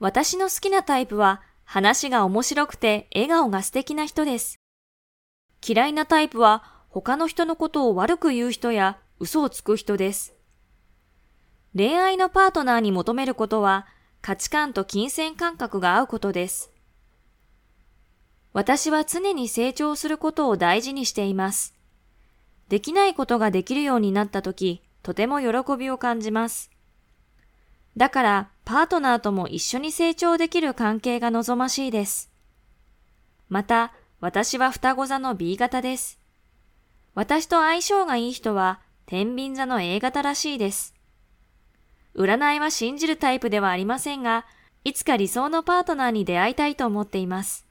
私の好きなタイプは話が面白くて笑顔が素敵な人です。嫌いなタイプは他の人のことを悪く言う人や嘘をつく人です。恋愛のパートナーに求めることは価値観と金銭感覚が合うことです。私は常に成長することを大事にしています。できないことができるようになったとき、とても喜びを感じます。だから、パートナーとも一緒に成長できる関係が望ましいです。また、私は双子座の B 型です。私と相性がいい人は、天秤座の A 型らしいです。占いは信じるタイプではありませんが、いつか理想のパートナーに出会いたいと思っています。